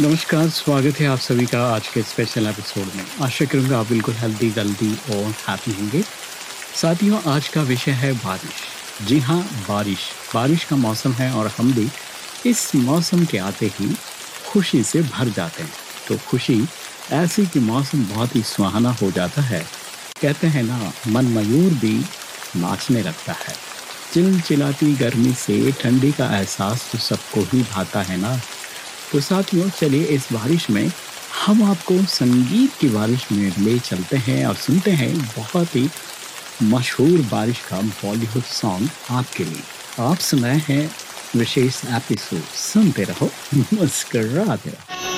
नमस्कार, स्वागत है आप सभी का आज के स्पेशल एपिसोड में। आशा करूँगा आप बिल्कुल हेल्दी गल्दी और हैप्पी होंगे। साथियों, आज का विषय है बारिश। जी हाँ बारिश। बारिश का मौसम है और हम भी इस मौसम के आते ही खुशी से भर जाते हैं। तो खुशी ऐसी कि मौसम बहुत ही सुहाना हो जाता है। कहते हैं ना, मन मयूर भी नाचने लगता है। चिल चिलाती गर्मी से ठंडी का एहसास तो सबको ही भाता है ना। तो साथियों, चलिए इस बारिश में हम आपको संगीत की बारिश में ले चलते हैं और सुनते हैं बहुत ही मशहूर बारिश का बॉलीवुड सॉन्ग आपके लिए। आप सुनाए हैं विशेष एपिसोड। सुनते रहो, मुस्कराते रहो।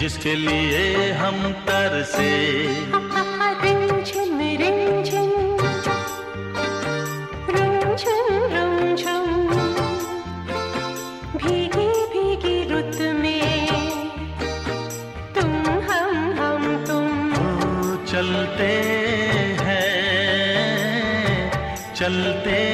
जिसके लिए हम तरसे रुमझुम भीगी भीगी रुत में। तुम हम हम तुम। चलते हैं चलते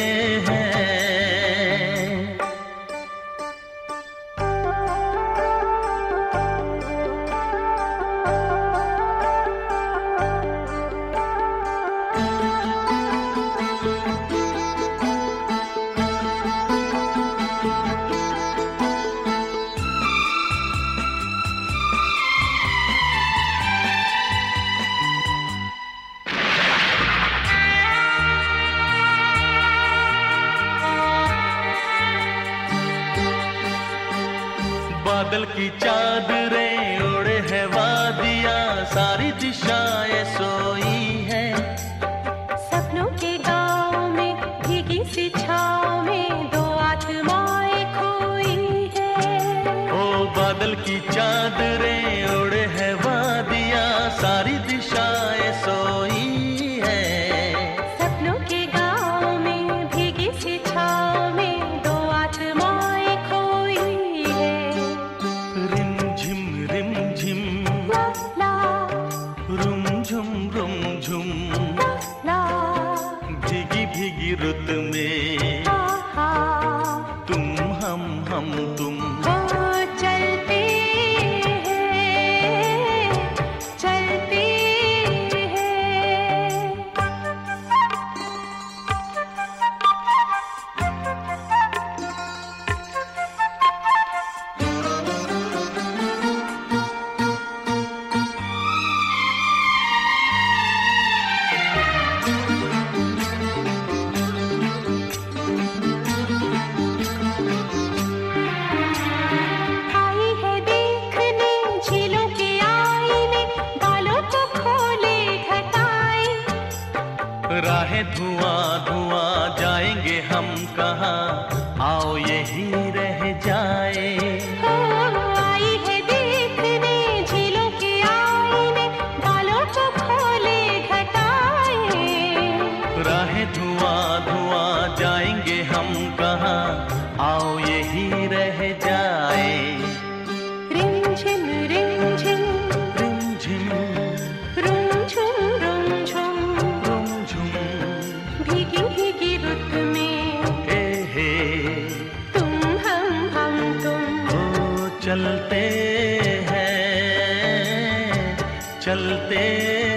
चलते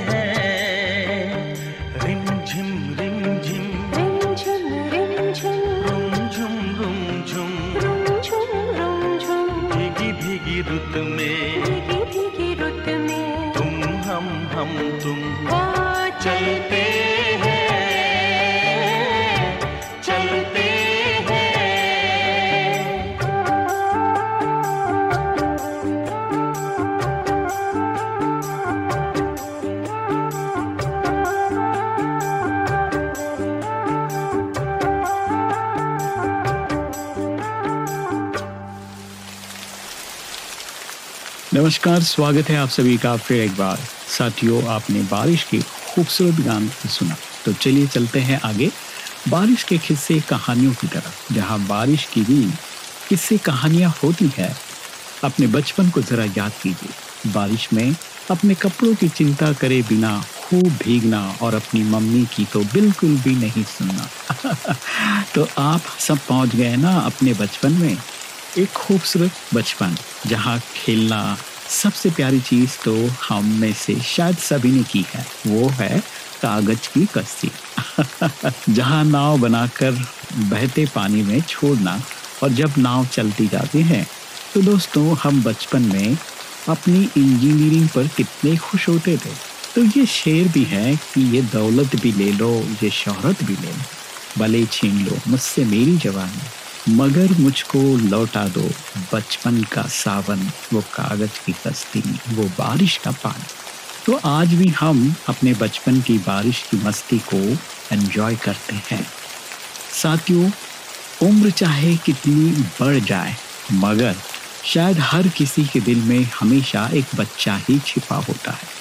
हैं। रिम झिम रिम झिम। रिम झिम रुम झुम। रुम झुम भीगी भीगी रुत में। भीगी भीगी रुत में। तुम हम हम तुम। चलते नमस्कार, स्वागत है आप सभी का फिर एक बार। साथियों, आपने बारिश के खूबसूरत गान सुना। तो चलिए चलते हैं आगे। बारिश के किस्से कहानियों की तरफ़। जहाँ बारिश की भी किस्से कहानियाँ होती है, अपने बचपन को जरा याद कीजिए। बारिश में अपने कपड़ों की चिंता करे बिना, खूब भीगना और अपनी मम्मी की तो बिल्कुल भी नहीं सुनना। तो आप सब पहुँच गए ना अपने बचपन में? एक खूबसूरत बचपन, जहाँ खेलना सबसे प्यारी चीज़ तो हम में से शायद सभी ने की है। वो है कागज़ की कश्ती। जहाँ नाव बनाकर बहते पानी में छोड़ना और जब नाव चलती जाती है तो दोस्तों हम बचपन में अपनी इंजीनियरिंग पर कितने खुश होते थे। तो ये शेर भी है कि ये दौलत भी ले लो, ये शोहरत भी ले लो। भले छीन लो, मुझसे मेरी जवानी। मगर मुझको लौटा दो बचपन का सावन, वो कागज़ की कश्ती वो बारिश का पानी। तो आज भी हम अपने बचपन की बारिश की मस्ती को एंजॉय करते हैं। साथियों, उम्र चाहे कितनी बढ़ जाए, मगर शायद हर किसी के दिल में हमेशा एक बच्चा ही छिपा होता है।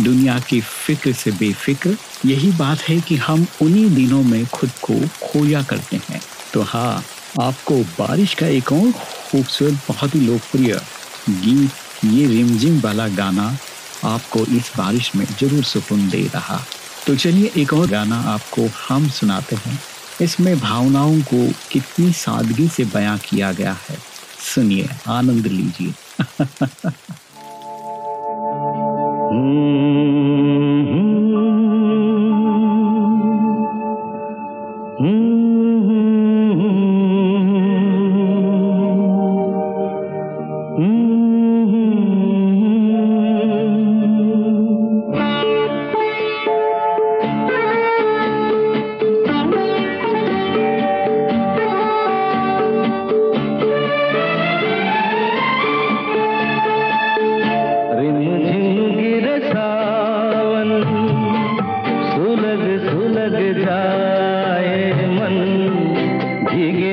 दुनिया की फ़िक्र से बेफिक्र यही बात है कि हम उन्हीं दिनों में खुद को खोया करते हैं। तो हाँ आपको बारिश का एक और खूबसूरत, बहुत ही लोकप्रिय गीत, ये रिमझिम वाला गाना आपको इस बारिश में ज़रूर सुकून दे रहा। तो चलिए एक और गाना आपको हम सुनाते हैं। इसमें भावनाओं को कितनी सादगी से बयां किया गया है। सुनिए, आनंद लीजिए। रिमझिम भीगे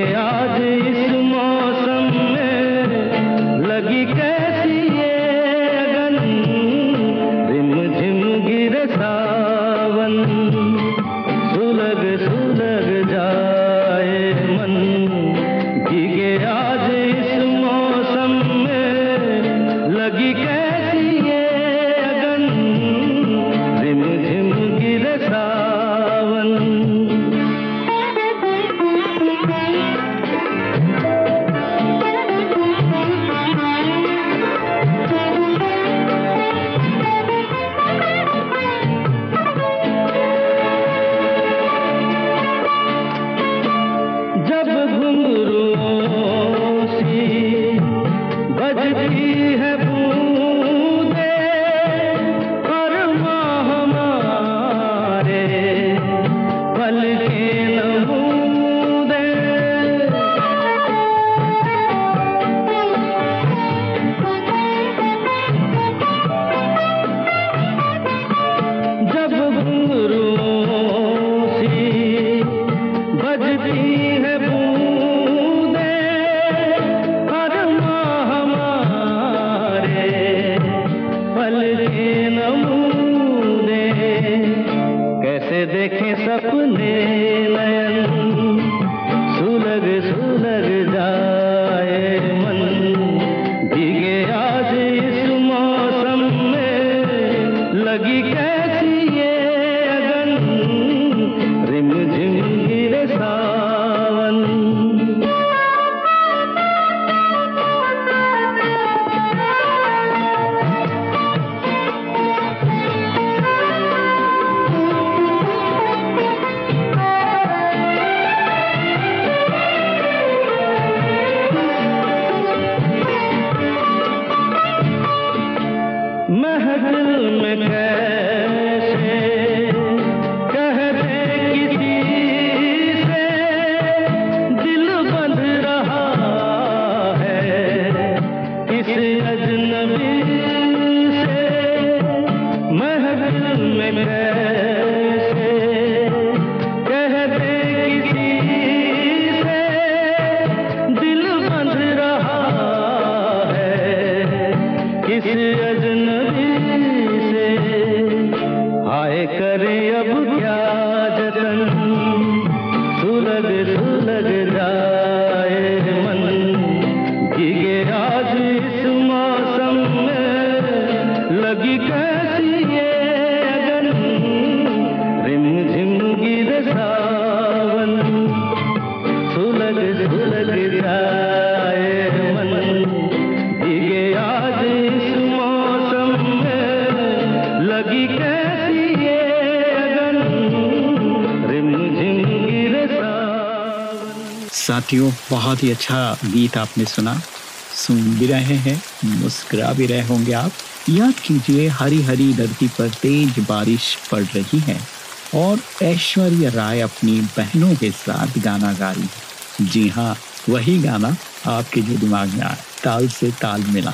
साथियों, बहुत ही अच्छा गीत आपने सुना। सुन भी रहे हैं, मुस्कुरा भी रहे होंगे आप। याद कीजिए हरी हरी धरती पर तेज बारिश पड़ रही है और ऐश्वर्या राय अपनी बहनों के साथ गाना गा रही जी हाँ वही गाना आपके जो दिमाग में आए ताल से ताल मिला।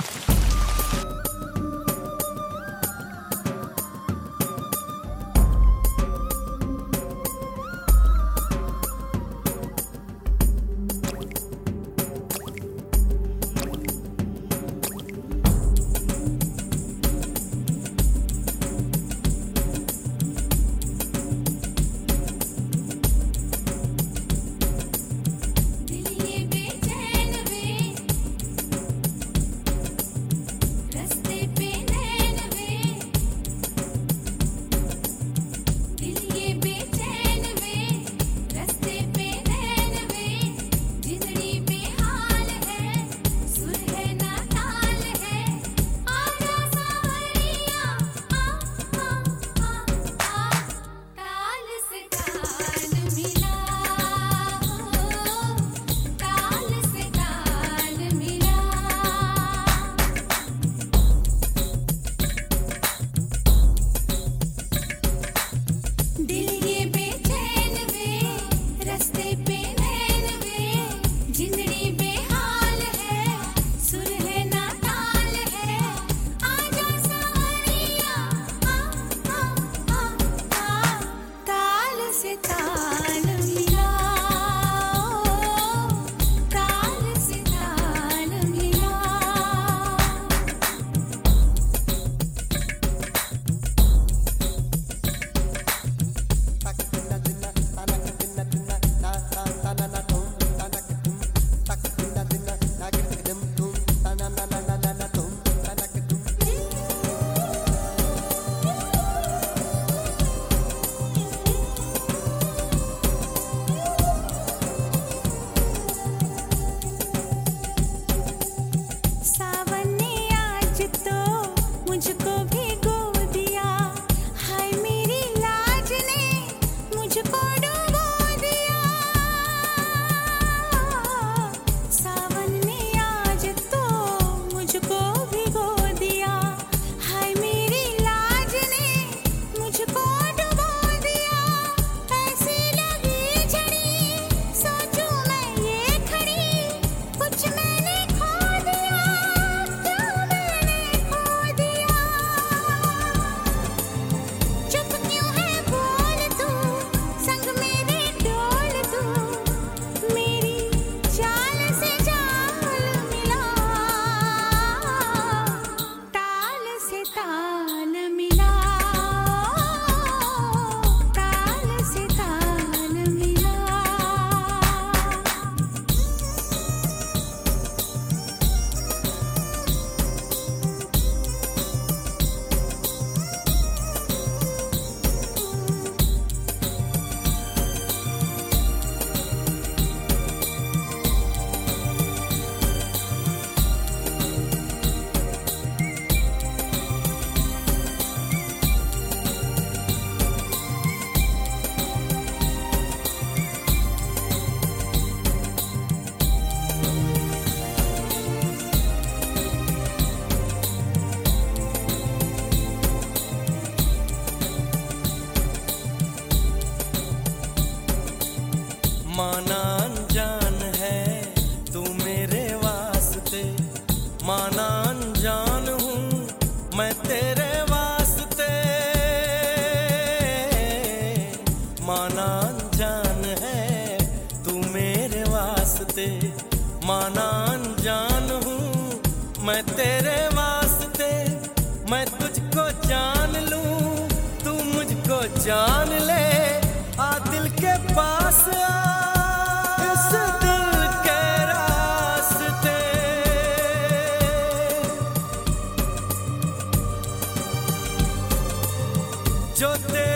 ちって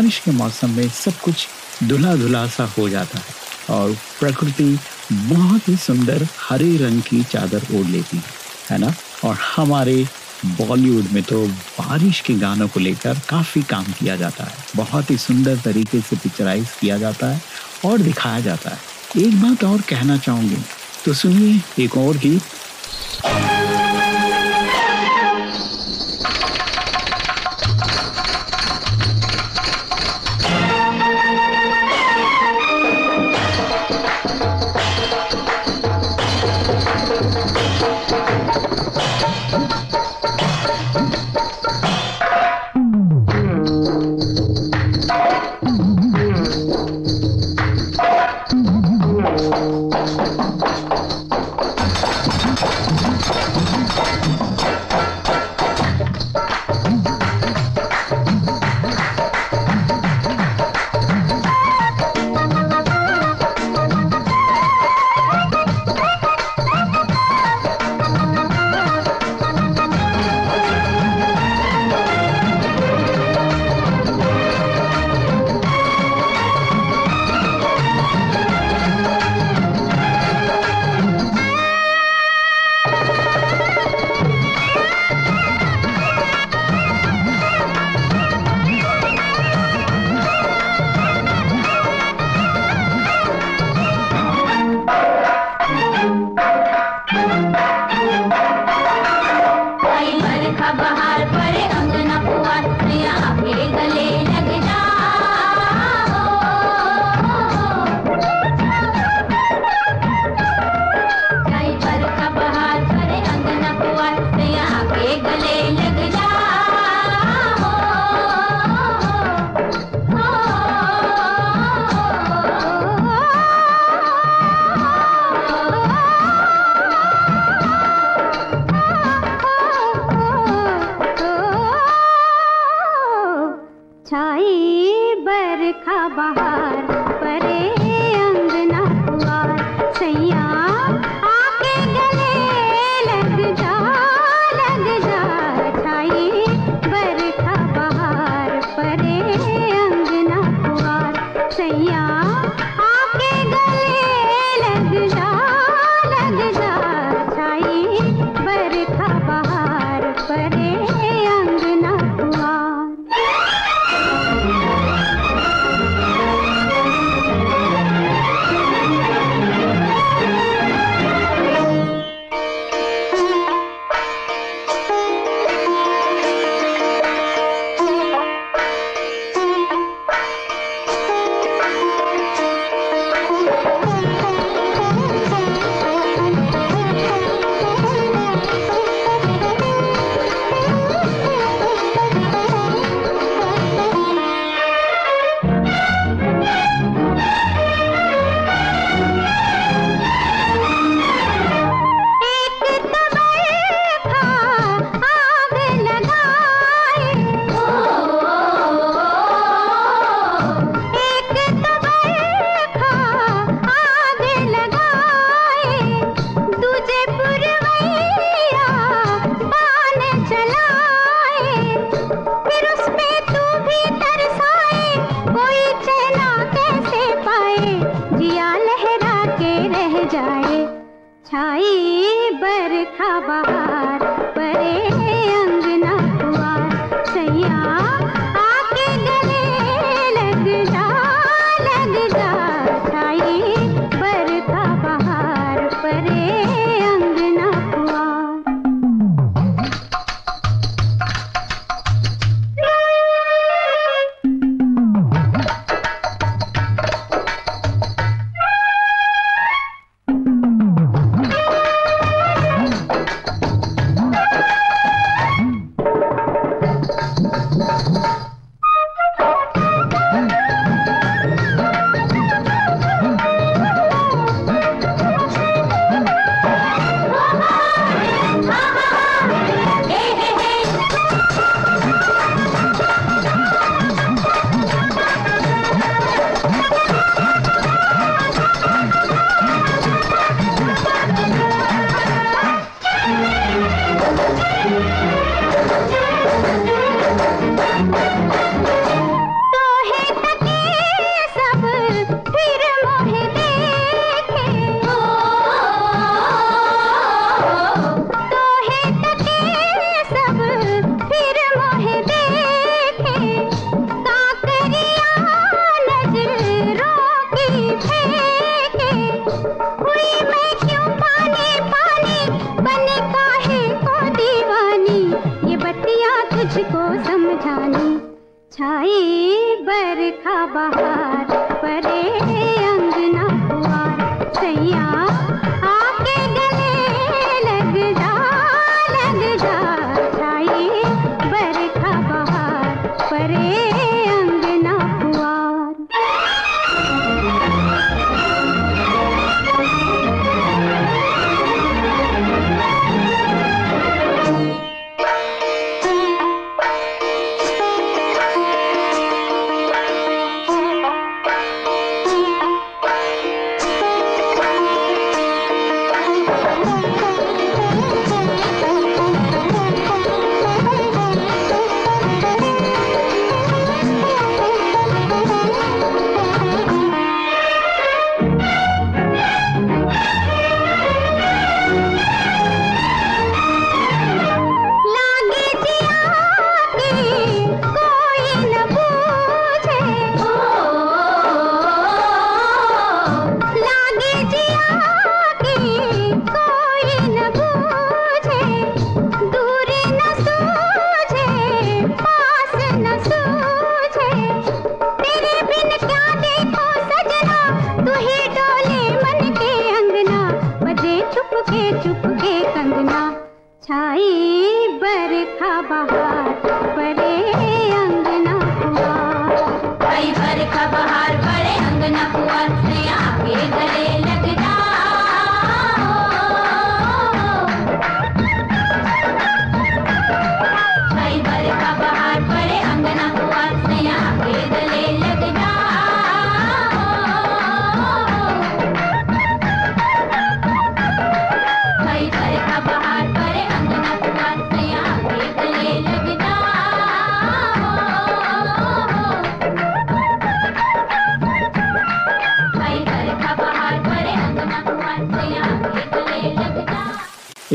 बारिश के मौसम में सब कुछ धुला धुला सा हो जाता है और प्रकृति बहुत ही सुंदर हरे रंग की चादर ओढ़ लेती है है ना? और हमारे बॉलीवुड में तो बारिश के गानों को लेकर काफ़ी काम किया जाता है। बहुत ही सुंदर तरीके से पिक्चराइज किया जाता है और दिखाया जाता है। एक बात और कहना चाहूँगी तो सुनिए एक और गीत।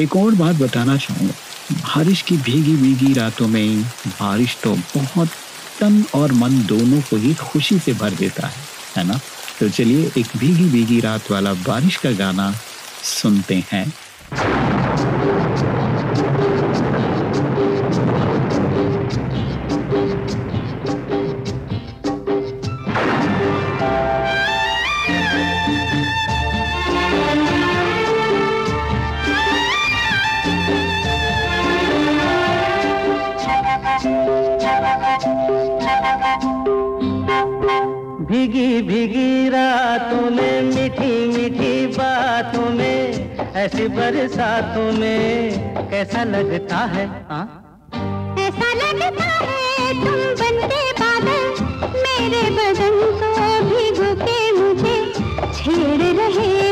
एक और बात बताना चाहूँगा। बारिश की भीगी भीगी रातों में बारिश तो बहुत तन और मन दोनों को ही खुशी से भर देता है है ना? तो चलिए एक भीगी भीगी रात वाला बारिश का गाना सुनते हैं। भीगी भीगी रातों में, मीठी मीठी बातों में, ऐसी बरसातों में कैसा लगता है हाँ? ऐसा लगता है तुम बनते बादल, मेरे बदन को भिगो के मुझे छेड़ रहे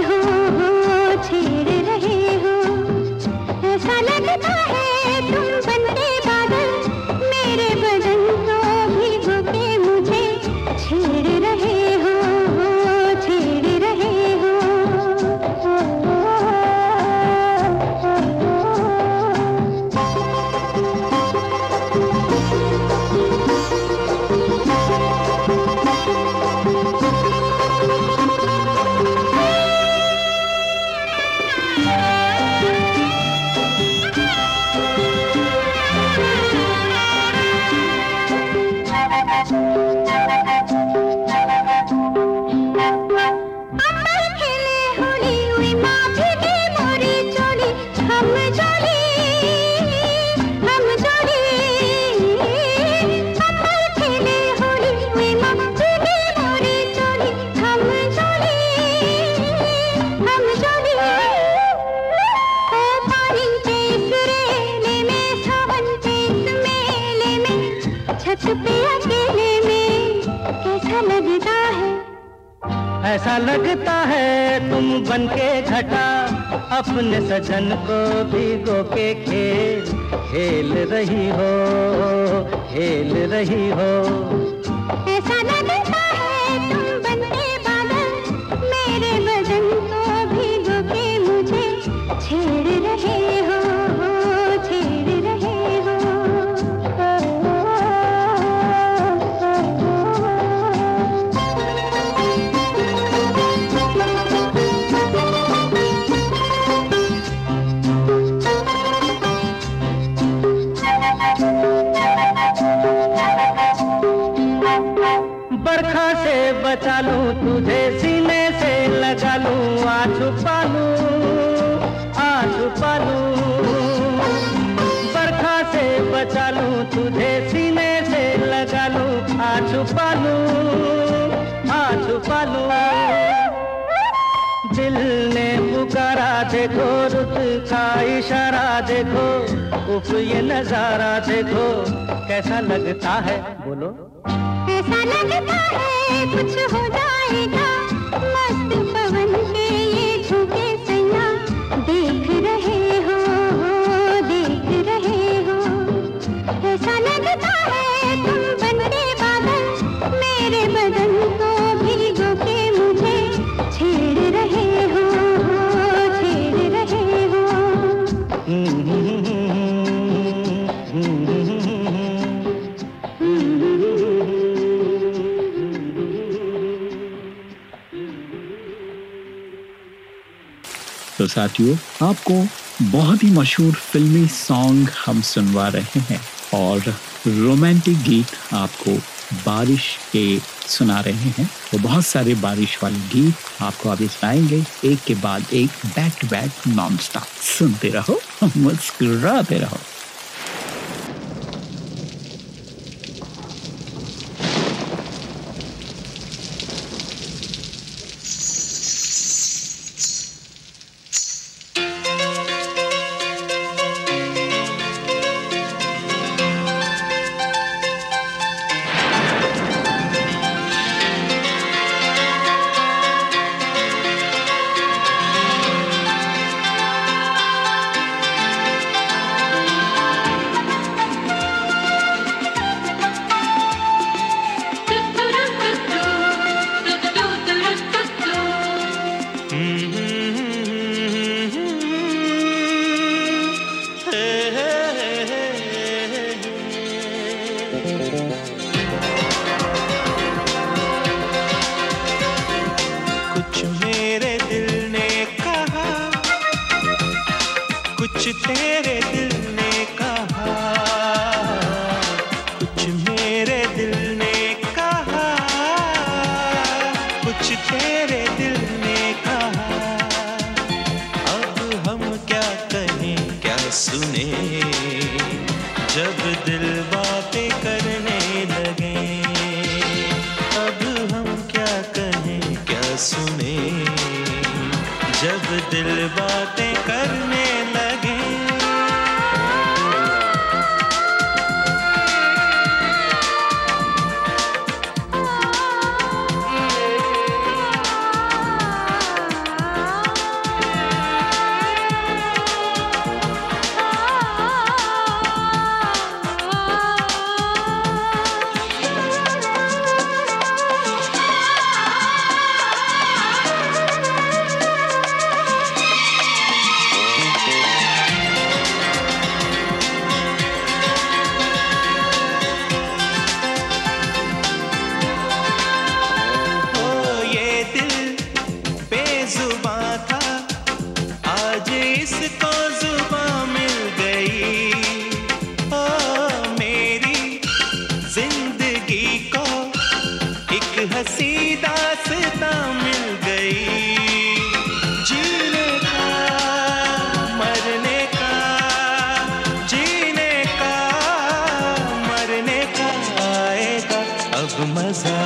ऐसा लगता है तुम बन के घटा अपने सजन को भिगो के खेल। खेल रही हो, खेल रही हो। तुझे सीने से लगा लूँ आ छुपा लूँ आ छुपा लूँ बरखा से बचा लूँ, तुझे सीने से लगा लूँ आ छुपा लूँ आ छुपा लूँ दिल ने पुकारा, देखो रुत का इशारा, देखो उफ ये नज़ारा, देखो कैसा लगता है, बोलो। ऐसा लगता है? कुछ हो जाएगा। साथियों, आपको बहुत ही मशहूर फिल्मी सॉन्ग हम सुनवा रहे हैं और रोमांटिक गीत आपको बारिश के सुना रहे हैं। तो बहुत सारे बारिश वाले गीत आपको अभी सुनाएँगे, एक के बाद एक back to back non stop सुनते रहो, मुस्कुराते रहो। कुछ मजा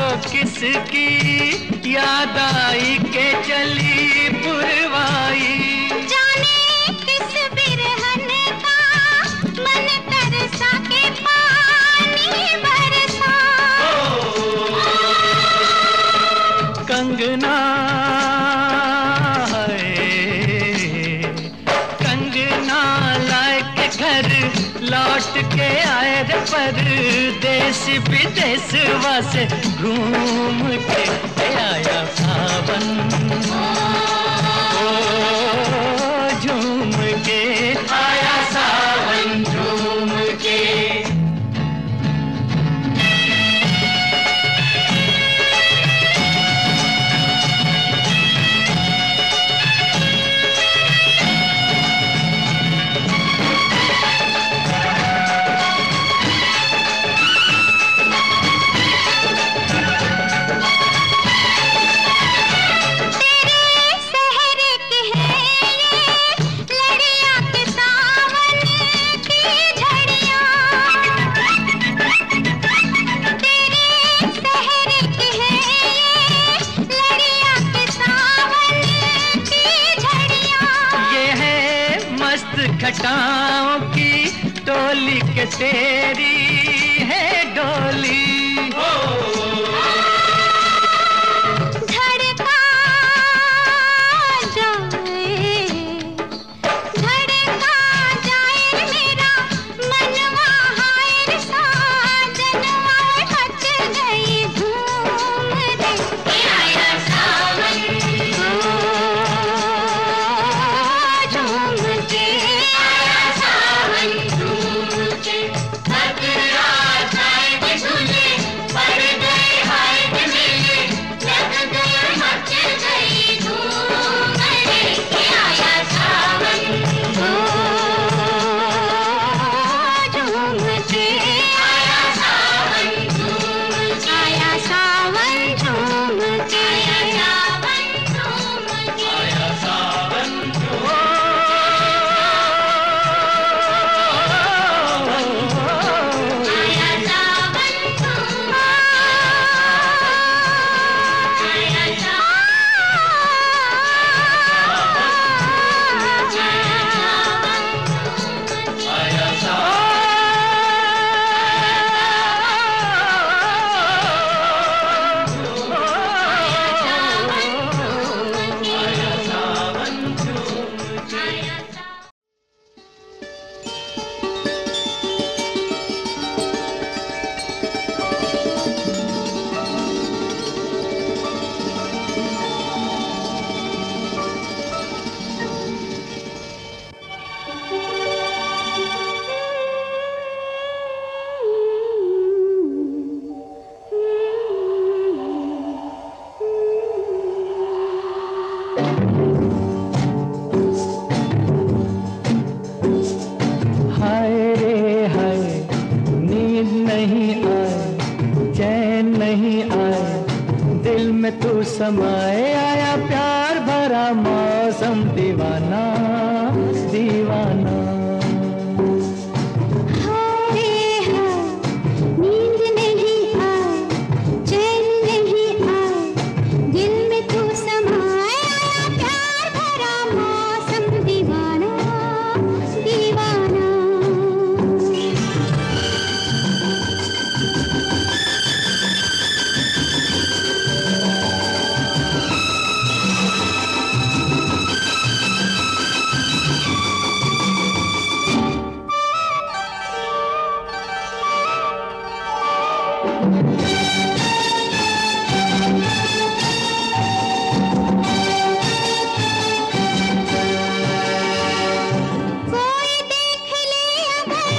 को किसकी याद आई के चली पुरवाई। के आए रे परदेश विदेश वास घूम के आया सावन। சேரி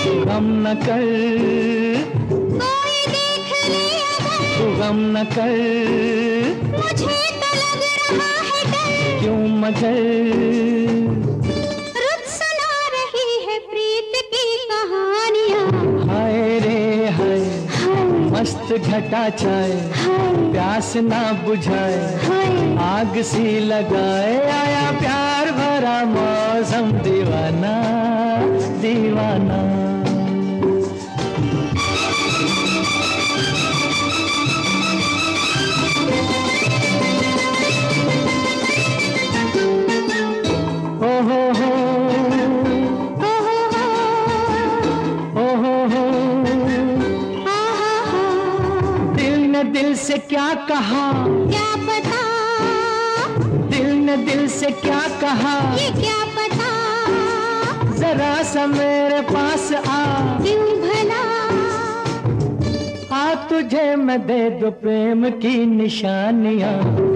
गम न कर। कोई देख ले अगर। तू गम न कर। मुझे तो लग रहा है डर। क्यों मगर? रुत सुना रही है प्रीत की कहानियाँ। हाय रे हाय मस्त घटा छाए प्यास ना बुझाए आग सी लगाए आया प्यार। भरा मौसम दीवाना दीवाना। दिल से क्या कहा? दिल से क्या कहा? ये क्या पता? जरा सा मेरे पास आ। क्यों भला? आ तुझे मैं दे दो प्रेम की निशानियाँ।